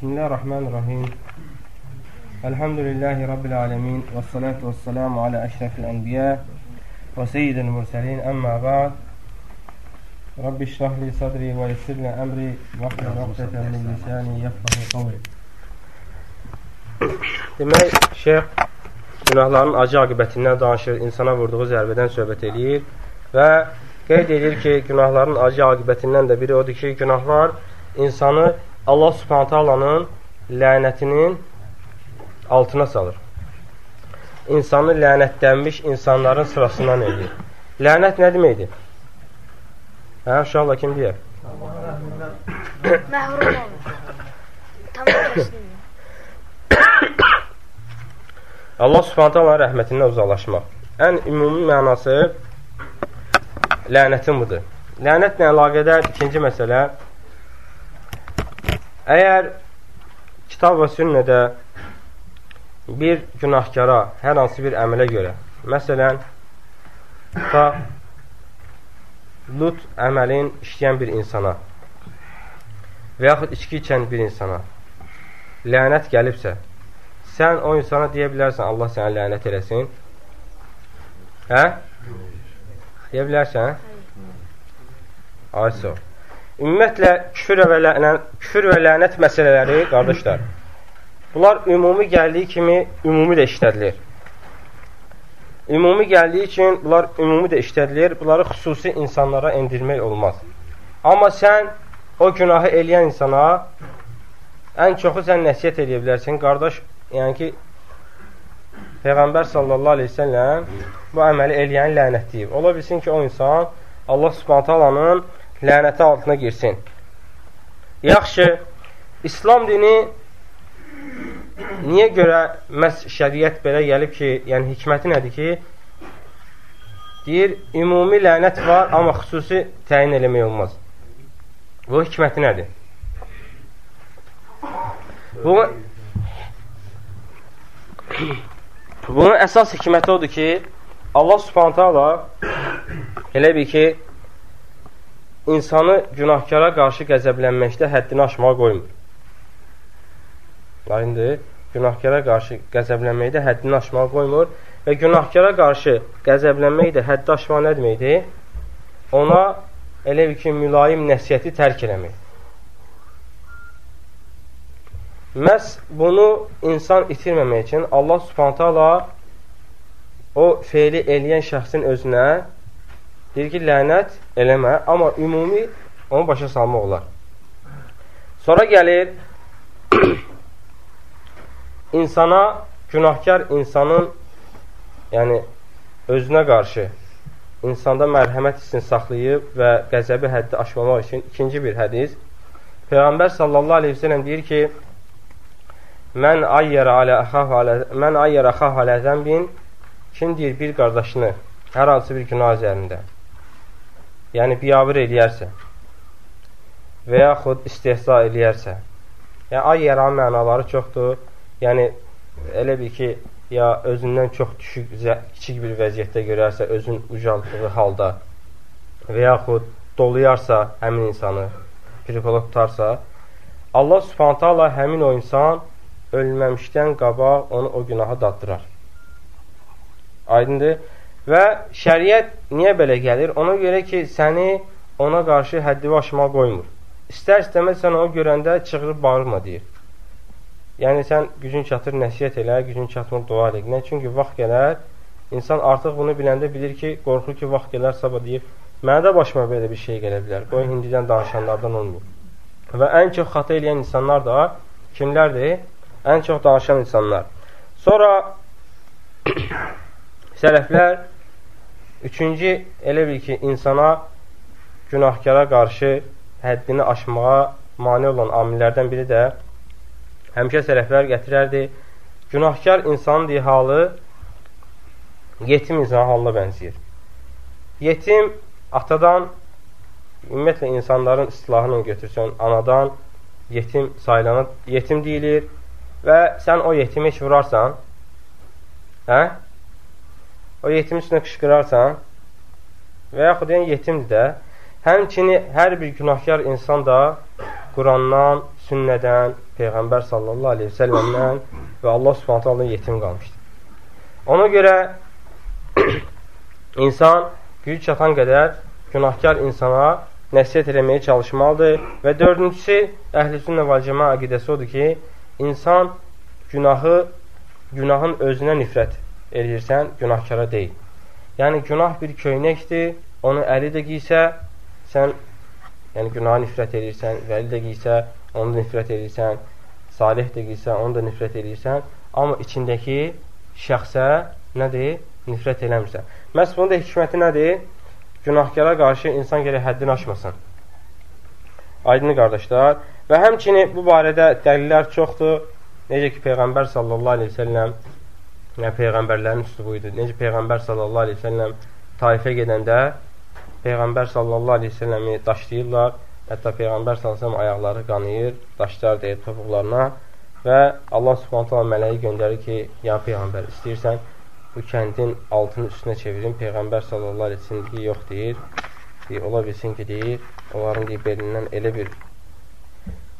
Bismillahirrahmanirrahim. Elhamdülillahi Rabbil alemin. Və salatu və selamu alə əşrəfil ənbiyə və seyyidil mürsəlin. Əmmə bə'd. Rabbi şrahli sadri və yessirli əmri və hlul uqdətən min lisani yəfqahu qavli. Demək, şeyx günahların acı aqibətindən danışır, insana vurduğu zərbədən söhbət eləyir və qeyd edir ki, günahların acı aqibətindən də biri odur ki, günahlar insanı Allah subhanətə alanın lənətinin altına salır. İnsanı lənətlənmiş insanların sırasından edir. Lənət nə deməkdir? Hə, uşaqla kim deyər? Məhrum olur. Allah subhanətə alanın rəhmətindən uzaqlaşmaq. Ən ümumi mənası lənətin budur. Lənətlə əlaqədar ikinci məsələ Əgər kitab və sünnədə bir günahkara hər hansı bir əmələ görə, məsələn, ta lut əməlin işləyən bir insana və yaxud içki içən bir insana lənət gəlibsə, sən o insana deyə bilərsən, Allah sənə lənət eləsin. Hə? Deyə bilərsən? Ayso. Ümumiyyətlə, küfür və, lənət, küfür və lənət məsələləri, qardaşlar, bunlar ümumi gəldiyi kimi ümumi də işlədilir. Ümumi gəldiyi üçün bunlar ümumi də işlədilir, bunları xüsusi insanlara endirmək olmaz. Amma sən o günahı eləyən insana ən çoxu sən nəsiyyət edə bilərsən. Qardaş, yəni ki, Peyğəmbər sallallahu aleyhi ve selləm bu əməli eləyən lənətləyib. Ola bilsin ki, o insan Allah subhanət alanın lənəti altına girsin. Yaxşı, İslam dini niyə görə məhz şəriət belə gəlib ki, yəni hikməti nədir ki, deyir, ümumi lənət var, amma xüsusi təyin eləmək olmaz. Bu hikməti nədir? Bu, bunun əsas hikməti odur ki, Allah subhanətə Allah elə bir ki, insanı günahkara qarşı qəzəblənməkdə həddini aşmağa qoymur. İndi günahkara qarşı qəzəblənməkdə həddini aşmağa qoymur və günahkara qarşı qəzəblənmək də həddi aşmaq nə deməkdir? Ona elə bir ki, mülayim nəsiyyəti tərk eləmək. Məhz bunu insan itirməmək üçün Allah subhanətə Allah o feili eləyən şəxsin özünə Deyir ki, lənət eləmə, amma ümumi onu başa salmaq olar. Sonra gəlir insana, günahkar insanın yəni özünə qarşı insanda mərhəmət hissini saxlayıb və qəzəbi həddi aşmamaq üçün ikinci bir hədis. Peyğəmbər sallallahu aleyhi ve sellem deyir ki, Mən ayyərə alə əxah alə mən ayyərə əxah alə zəmbin kim deyir bir qardaşını hər hansı bir günah üzərində yəni biyabır eləyərsə və yaxud istehza eləyərsə, yəni ay yaran mənaları çoxdur, yəni elə bir ki, ya özündən çox düşük, kiçik bir vəziyyətdə görərsə, özün ucaldığı halda və yaxud doluyarsa həmin insanı, psixolog tutarsa, Allah subhanətə Allah həmin o insan ölməmişdən qabaq onu o günaha daddırar. Aydındır. Və şəriət niyə belə gəlir? Ona görə ki, səni ona qarşı həddivi aşmağa qoymur. İstər istəməz sən onu görəndə çığırıb bağırma deyir. Yəni, sən gücün çatır, nəsiyyət elə, gücün çatmır, dua elə. Nə? Çünki vaxt gələr, insan artıq bunu biləndə bilir ki, qorxur ki, vaxt gələr, sabah deyir, mənə də başıma belə bir şey gələ bilər. Qoy, hindidən danışanlardan olmuyor. Və ən çox xata eləyən insanlar da kimlərdir? Ən çox danışan insanlar. Sonra sələflər Üçüncü, elə bil ki, insana günahkara qarşı həddini aşmağa mani olan amillərdən biri də həmişə sələflər gətirərdi. Günahkar insanın deyə halı yetim insan halına bənziyir. Yetim atadan, ümumiyyətlə insanların istilahını götürsən, anadan yetim sayılanı yetim deyilir və sən o yetimi heç vurarsan, hə? O yetimin üstünə qışqırarsan və yaxud yəni yetimdir də, həmçini hər bir günahkar insan da Qurandan, sünnədən, Peyğəmbər sallallahu aleyhi ve səlləmdən və Allah subhanətə Allah yetim qalmışdır. Ona görə insan güc çatan qədər günahkar insana nəsiyyət eləməyə çalışmalıdır və dördüncüsü əhl-i və cəma əqidəsi odur ki, insan günahı, günahın özünə nifrət eləyirsən, günahkara deyil. Yəni, günah bir köynəkdir, onu əli də giysə, sən yəni günaha nifrət edirsən, vəli də giysə, onu da nifrət edirsən, salih də giysə, onu da nifrət edirsən, amma içindəki şəxsə nədir? Nifrət eləmirsən. Məhz bunun da hikməti nədir? Günahkara qarşı insan gərək həddini aşmasın. Aydın qardaşlar. Və həmçinin bu barədə dəlillər çoxdur. Necə ki, Peyğəmbər sallallahu aleyhi ve selləm yəni Peyğəmbərlərin üslubu idi. Necə Peyğəmbər sallallahu aleyhi ve selləm taifə gedəndə Peyğəmbər sallallahu aleyhi ve selləmi daşlayırlar. Hətta Peyğəmbər sallallahu aleyhi ve selləm ayaqları qanıyır, daşlar deyir topuqlarına və Allah subhanət hala mələyi göndərir ki, ya Peyğəmbər, istəyirsən bu kəndin altını üstünə çevirin. Peyğəmbər sallallahu aleyhi ve sellem deyir, yox deyir. deyir. Ola bilsin ki, deyir, onların deyir, belindən elə bir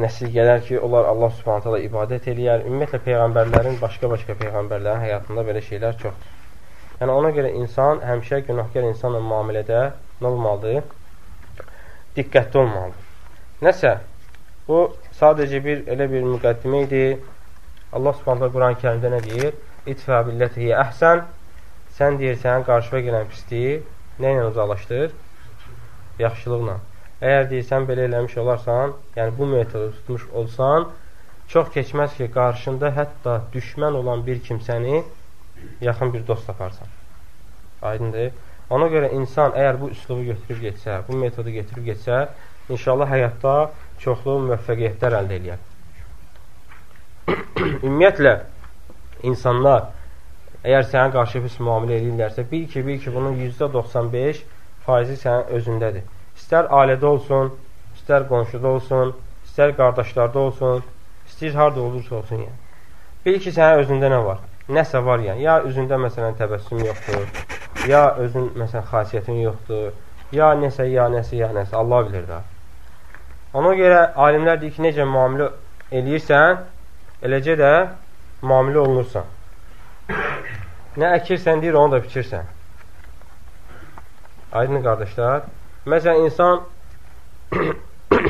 nəsil gələr ki, onlar Allah subhanət hala ibadət eləyər. Ümumiyyətlə, Peyğəmbərlərin, başqa-başqa Peyğəmbərlərin həyatında belə şeylər çoxdur. Yəni, ona görə insan həmişə günahkar insanla müamilədə nə olmalıdır? Diqqətli olmalıdır. Nəsə, bu sadəcə bir elə bir müqəddimə idi. Allah Subhanahu Quran-ı Kərimdə nə deyir? İtfə billətihi əhsən. Sən deyirsən, qarşıma gələn pisliyi nə ilə uzaqlaşdır? Yaxşılıqla. Əgər deyirsən, belə eləmiş olarsan, yəni bu metodu tutmuş olsan, çox keçməz ki, qarşında hətta düşmən olan bir kimsəni yaxın bir dost taparsan. Aydındır. Ona görə insan əgər bu üslubu götürüb getsə, bu metodu götürüb getsə, inşallah həyatda çoxlu müvəffəqiyyətlər əldə eləyər. Ümumiyyətlə, insanlar əgər sənə qarşı pis müamilə edirlərsə, bil ki, bil ki, bunun %95 faizi sənin özündədir. İstər ailədə olsun, istər qonşuda olsun, istər qardaşlarda olsun, istəyir harada olursa olsun yəni. Bil ki, sənin özündə nə var? Nəsə var yəni. Ya üzündə məsələn təbəssüm yoxdur, ya özün məsələn xasiyyətin yoxdur, ya nəsə, ya nəsə, ya nəsə, Allah bilir də. Ona görə alimlər deyir ki, necə müamilə eləyirsən, eləcə də müamilə olunursan. Nə əkirsən deyir, onu da biçirsən. Aydın qardaşlar. Məsələn, insan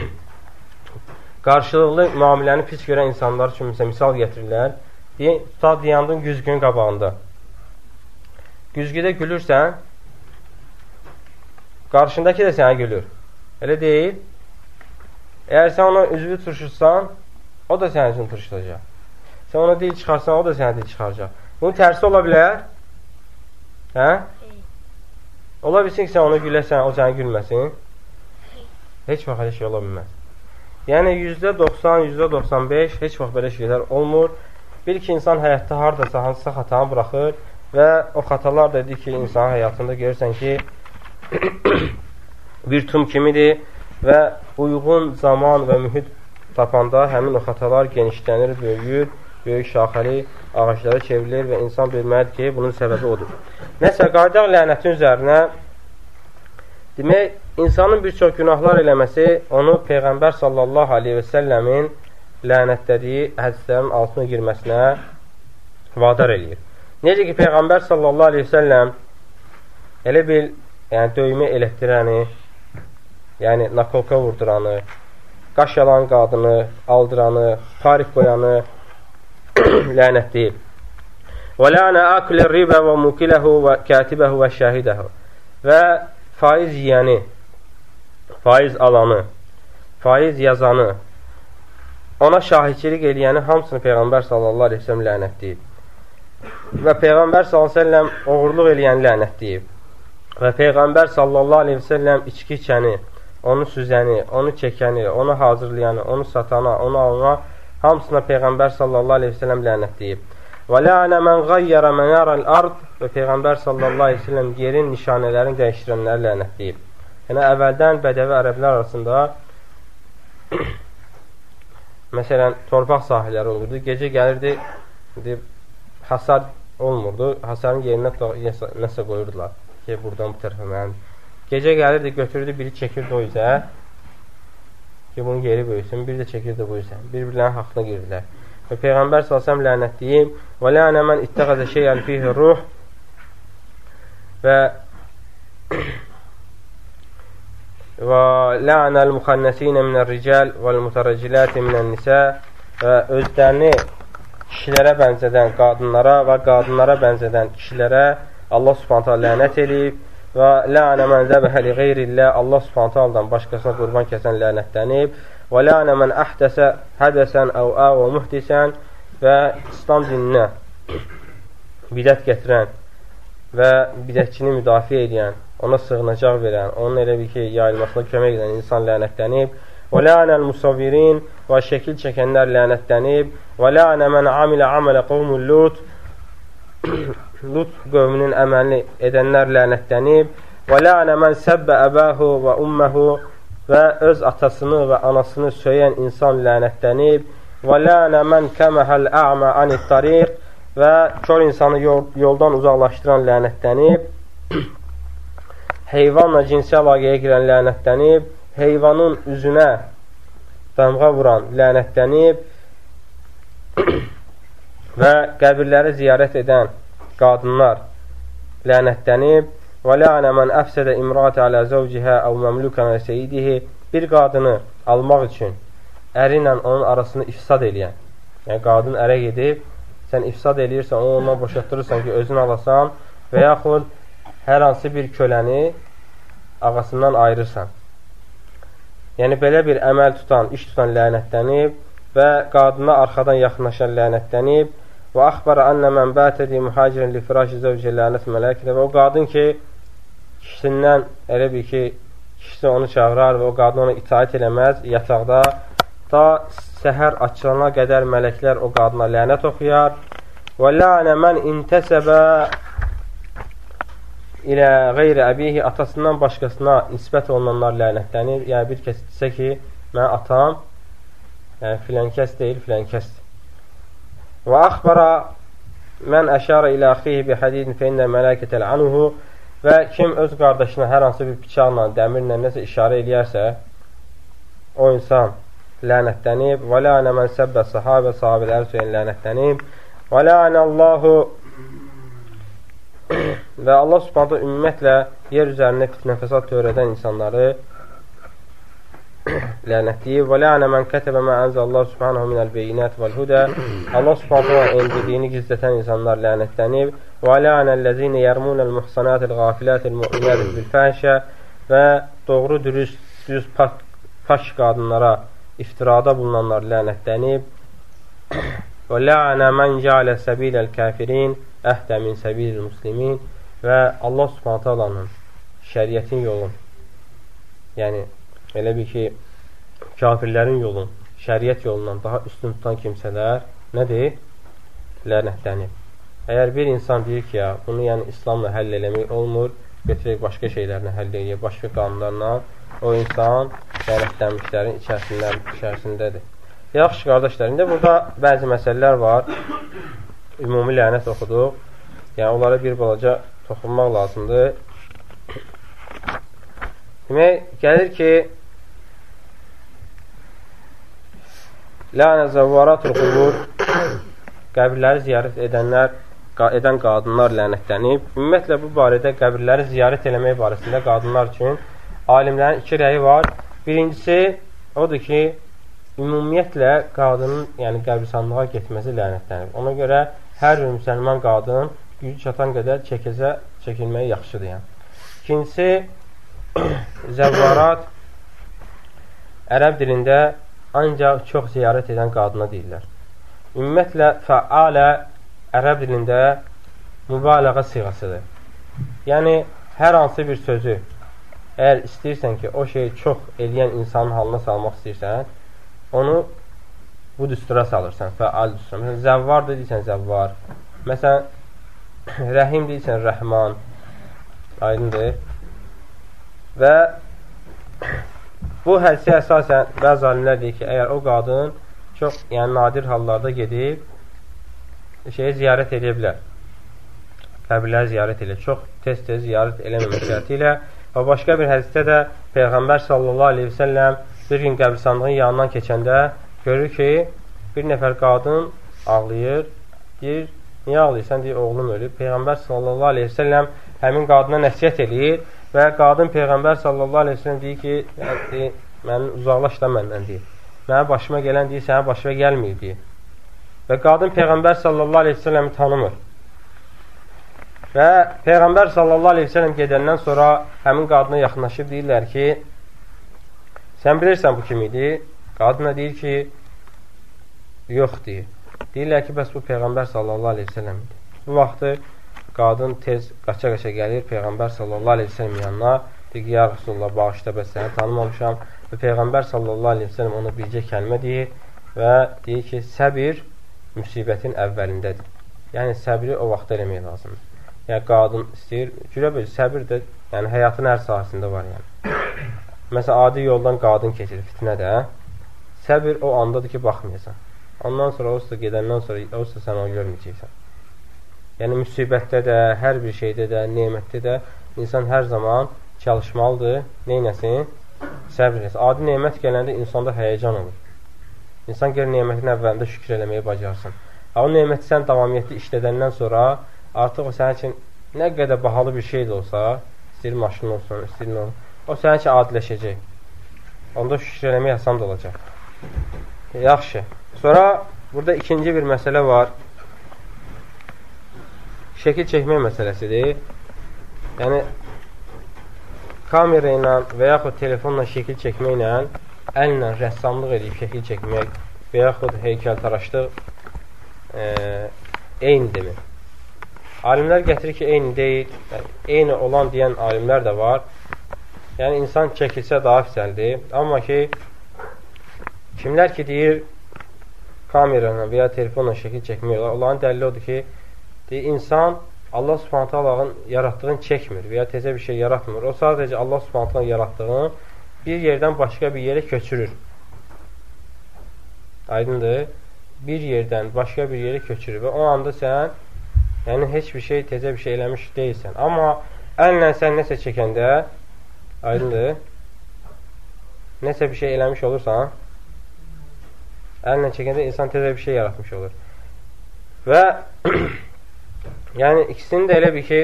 qarşılıqlı müamiləni pis görən insanlar üçün məsələn, misal gətirirlər. Deyək, tutar diyandın güzgün qabağında. Güzgüdə gülürsən, qarşındakı da sənə gülür. Elə deyil. Əgər sən ona üzvü turşutsan, o da sənin üçün turşutacaq. Sən ona dil çıxarsan, o da sənə dil çıxaracaq. Bunun tərsi ola bilər. Hə? Ola bilsin ki, sən ona güləsən, o sənə gülməsin. Heç vaxt elə şey ola bilməz. Yəni, %90, %95 heç vaxt belə şeylər olmur. Bil ki, insan həyatda haradasa, hansısa xatanı buraxır Və o xatalar da ki, insan həyatında görürsən ki, bir tum kimidir və uyğun zaman və mühit tapanda həmin o xatalar genişlənir, böyüyür, böyük şaxəli ağaclara çevrilir və insan bilməlidir ki, bunun səbəbi odur. Nəsə, qaydaq lənətin üzərinə demək, insanın bir çox günahlar eləməsi onu Peyğəmbər sallallahu aleyhi və səlləmin lənətlədiyi hədislərin altına girməsinə vadar eləyir. Necə ki, Peyğəmbər sallallahu aleyhi ve səlləm elə bil yəni, döymə elətdirəni, yəni nakolka vurduranı, qaş yalan qadını, aldıranı, parik qoyanı lənətləyib. Və lənə akulə ribə və mukiləhu və kətibəhu və şəhidəhu və faiz yiyəni, faiz alanı, faiz yazanı, ona şahidçilik eləyəni hamısını Peyğəmbər sallallahu aleyhi ve səlləm lənətləyib və Peyğəmbər s.ə.v oğurluq eləyən lənət deyib. Və Peyğəmbər s.ə.v içki içəni, onu süzəni, onu çəkəni, onu hazırlayanı, onu satana, onu alana hamısına Peyğəmbər s.ə.v lənət deyib. Və lənə mən qayyərə mənərəl ard və Peyğəmbər s.ə.v yerin nişanələrini dəyişdirənləri lənət deyib. Yəni, əvvəldən bədəvi ərəblər arasında məsələn, torpaq sahələri olurdu. Gecə gəlirdi, deyib, hasar olmurdu. Hasarın yerinə nəsə qoyurdular ki, buradan bu tərəfə mənim. Gecə gəlirdi, götürürdü, biri çəkirdi o üzə. Ki, bunun yeri böyüsün. Bir də çəkirdi bu üzrə. Bir-birlərinin haqqına girirlər. Və Peyğəmbər s.ə.v lənətləyib və lənə mən ittəqəzə şeyən fihi ruh və və lənəl müxannəsinə minər rical və mütərəciləti minən nisə və özlərini kişilərə bənzədən qadınlara və qadınlara bənzədən kişilərə Allah subhanətə lənət eləyib və lənə mən zəbəhə li qeyrillə Allah subhanətədən başqasına qurban kəsən lənətlənib. Və lənə mən əhdəsə hədəsən əv ə və muhdisən və İslam dininə bidət gətirən və bidətçini müdafiə edən, ona sığınacaq verən, onun elə bir ki, yayılmasına kömək edən insan lənətlənib. Və lənəl musavvirin və şəkil çəkənlər lənətlənib. Və lənə mən amilə amələ qovmul lut qövmünün əməlini edənlər lənətlənib və lənə mən səbbə əbəhu və umməhu və öz atasını və anasını söyən insan lənətlənib və lənə mən kəməhəl ə'mə anit tariq və kör insanı yol, yoldan uzaqlaşdıran lənətlənib heyvanla cinsi əlaqəyə girən lənətlənib heyvanın üzünə damğa vuran lənətlənib və qəbirləri ziyarət edən qadınlar lənətlənib və lənə mən əfsədə imrat alə zəvcihə əv məmlukan və seyidihi bir qadını almaq üçün əri ilə onun arasını ifsad eləyən yəni qadın ərə gedib sən ifsad eləyirsən, onu ondan boşatdırırsan ki, özün alasan və yaxud hər hansı bir köləni ağasından ayırırsan. Yəni, belə bir əməl tutan, iş tutan lənətlənib və qadına arxadan yaxınlaşan lənətlənib və axbara annə mən bətədi mühacirən li firaşı zövcə lənət mələklə və o qadın ki, kişisindən elə bir ki, kişisi onu çağırar və o qadın ona itaət eləməz yataqda ta səhər açılana qədər mələklər o qadına lənət oxuyar və lənə mən intəsəbə ilə qeyri əbihi atasından başqasına nisbət olunanlar lənətlənir. Yəni, bir kəs desə ki, mən atam yəni, filan kəs deyil, filan kəsdir. Və axbara mən əşara ilə axihi bi hədidin feyndə mələkətəl anuhu və kim öz qardaşına hər hansı bir bıçaqla, dəmirlə nəsə işarə eləyərsə, o insan lənətlənib. Və lənə mən səbbə sahabə, sahabələr söyən lənətlənib. Və lənə Allahu və Allah subhanətə ümumiyyətlə yer üzərində fitnə fəsad törədən insanları lənətləyib və lənə mən kətəbə mə ənzə Allah subhanahu minəl beyinət vəl hudə Allah subhanahu endirdiyini gizlətən insanlar lənətlənib və lənə ləzinə yərmunəl muhsanətil qafilətil mü'minətil bilfəhşə və doğru dürüst, düz faş qadınlara iftirada bulunanlar lənətlənib və lənə mən cəalə səbiləl kəfirin əhdə min səbilil muslimin və Allah alanın şəriyyətin yolun yəni elə bir ki, kafirlərin yolun, şəriət yolundan daha üstün tutan kimsələr nədir? Lənətlənib. Əgər bir insan deyir ki, ya, bunu yəni İslamla həll eləmək olmur, götürək başqa şeylərlə həll eləyək, başqa qanunlarla, o insan lənətlənmişlərin içərisindədir. Yaxşı, qardaşlar, indi burada bəzi məsələlər var. Ümumi lənət oxuduq. Yəni, onlara bir balaca toxunmaq lazımdır. Demək, gəlir ki, Lənə zəvvaratul qubur qəbirləri ziyarət edənlər, edən qadınlar lənətlənib. Ümumiyyətlə, bu barədə qəbirləri ziyarət eləmək barəsində qadınlar üçün alimlərin iki rəyi var. Birincisi, odur ki, ümumiyyətlə, qadının yəni, qəbristanlığa getməsi lənətlənib. Ona görə hər bir müsəlman qadın gücü çatan qədər çəkəcə çəkilməyi yaxşıdır. Yəni. İkincisi, zəvvarat ərəb dilində ancaq çox ziyarət edən qadına deyirlər. Ümumiyyətlə, fəalə ərəb dilində mübalağa siğasıdır. Yəni, hər hansı bir sözü əgər istəyirsən ki, o şeyi çox eləyən insanın halına salmaq istəyirsən, onu bu düstura salırsan, fəal düstura. Məsələn, zəvvar deyirsən, zəvvar. Məsələn, rəhim deyirsən, rəhman. Aydındır. Və Bu hədisi əsasən bəzi alimlər deyir ki, əgər o qadın çox yəni nadir hallarda gedib şeyi ziyarət edə bilər. Qəbirləri ziyarət edə. Çox tez-tez ziyarət eləməmək şərti ilə və başqa bir hədisdə də Peyğəmbər sallallahu aleyhi və səlləm bir gün qəbristanlığın yanından keçəndə görür ki, bir nəfər qadın ağlayır. Deyir, niyə ağlayırsan? Deyir, oğlum ölüb. Peyğəmbər sallallahu aleyhi ve selləm həmin qadına nəsiyyət eləyir və qadın Peyğəmbər sallallahu aleyhi ve selləm deyir ki, deyir, mənim uzaqlaş da məndən deyir. Mənə başıma gələn deyir, sənə başına gəlməyib deyir. Və qadın Peyğəmbər sallallahu aleyhi ve selləmi tanımır. Və Peyğəmbər sallallahu aleyhi ve sellem gedəndən sonra həmin qadına yaxınlaşıb deyirlər ki, sən bilirsən bu kim idi? Qadına deyir ki, yox deyir. Deyirlər ki, bəs bu Peyğəmbər sallallahu aleyhi ve sellem idi. Bu vaxtı qadın tez qaça-qaça gəlir Peyğəmbər sallallahu aleyhi ve sellem yanına. Deyir ki, ya Rasulullah, bağışda bəs səni tanımamışam. Və Peyğəmbər sallallahu aleyhi ve sellem ona bircə kəlmə deyir və deyir ki, səbir müsibətin əvvəlindədir. Yəni, səbri o vaxtda eləmək lazımdır yəni qadın istəyir, gülə bir səbir də yəni həyatın hər sahəsində var yəni. Məsələn, adi yoldan qadın keçir fitnə də, səbir o andadır ki, baxmayasan. Ondan sonra olsa gedəndən sonra olsa sən onu görməyəcəksən. Yəni müsibətdə də, hər bir şeydə də, nemətdə də insan hər zaman çalışmalıdır. Neynəsin? Səbr etsin. Adi nemət gələndə insanda həyəcan olur. İnsan gəlir nemətin əvvəlində şükür eləməyi bacarsın. O neməti sən davamiyyətli işlədəndən sonra artıq o sənin üçün nə qədər bahalı bir şey də olsa, istəyir maşın olsun, istəyir olsun, o sənin üçün adiləşəcək. Onda şükür eləmək asan da olacaq. Yaxşı. Sonra burada ikinci bir məsələ var. Şəkil çəkmək məsələsidir. Yəni, kamera ilə və yaxud telefonla şəkil çəkməklə, əllə rəssamlıq edib şəkil çəkmək və yaxud heykəltaraşlıq e, eynidirmi? Alimlər gətirir ki, eyni deyil, yəni, eyni olan deyən alimlər də var. Yəni, insan çəkilsə daha afisəldir. Amma ki, kimlər ki, deyir, kamerayla və ya telefonla şəkil çəkmək olar, onların dəlili odur ki, deyir, insan Allah subhanətə Allahın yaratdığını çəkmir və ya tezə bir şey yaratmır. O sadəcə Allah subhanətə Allah yaratdığını bir yerdən başqa bir yerə köçürür. Aydındır? Bir yerdən başqa bir yerə köçürür və o anda sən Yəni, heç bir şey, tezə bir şey eləmiş deyilsən. Amma əllə sən nəsə çəkəndə, aydındır, nəsə bir şey eləmiş olursan, əllə çəkəndə insan tezə bir şey yaratmış olur. Və yəni, ikisinin də elə bir ki,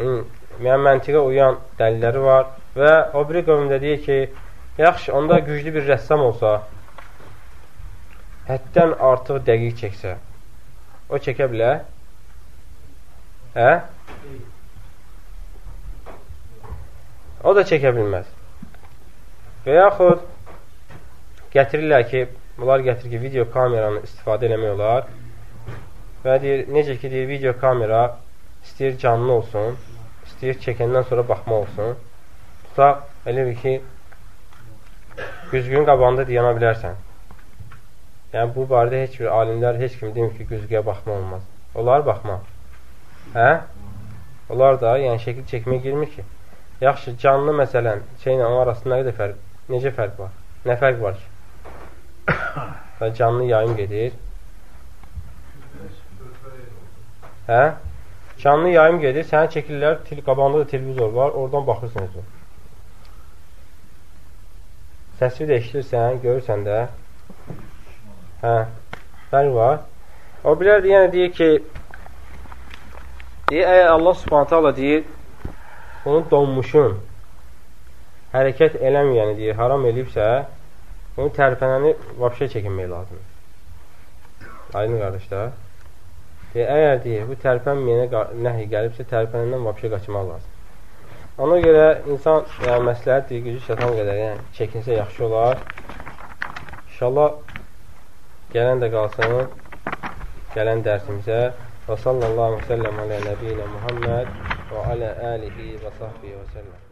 yəni, məntiqə uyan dəlilləri var və o biri qövmdə deyir ki, yaxşı, onda güclü bir rəssam olsa, həddən artıq dəqiq çəksə, o çəkə bilər. Hə? O da çəkə bilməz. Və yaxud gətirirlər ki, bunlar gətirir ki, video kameranı istifadə eləmək olar və deyir, necə ki, deyir, video kamera istəyir canlı olsun, istəyir çəkəndən sonra baxma olsun. Tutaq, elə bir ki, güzgün qabağında deyana bilərsən. Yəni, bu barədə heç bir alimlər, heç kim demir ki, güzgüyə baxma olmaz. Olar baxmaq. Hə? Onlar da, yəni şəkil çəkməyə girmir ki. Yaxşı, canlı məsələn, şeylə onun arasında nə qədər fərq, necə fərq var? Nə fərq var ki? Canlı yayım gedir. Hə? Canlı yayım gedir, sənə çəkirlər, qabağında da televizor var, oradan baxırsan özün. Səsi də eşitirsən, görürsən də. Hə, fərq var. O bilər yəni deyir ki, Deyir, əgər Allah subhanətə Allah deyir, onun donmuşun hərəkət eləməyəni deyir, haram eləyibsə, onu tərpənəni vapşə çəkinmək lazımdır. Aydın qardaşlar. Deyir, əgər deyir, bu tərpənməyənə nəhi gəlibsə, tərpənəndən vapşə qaçmaq lazım. Ona görə insan yəni, məsləhətdir, gücü çatan qədər yəni, çəkinsə yaxşı olar. İnşallah gələn də qalsın gələn dərsimizə və sallallahu aleyhi və səlləm alə nəbiyyə Muhammed və alə əlihi və sahbihi və səlləm.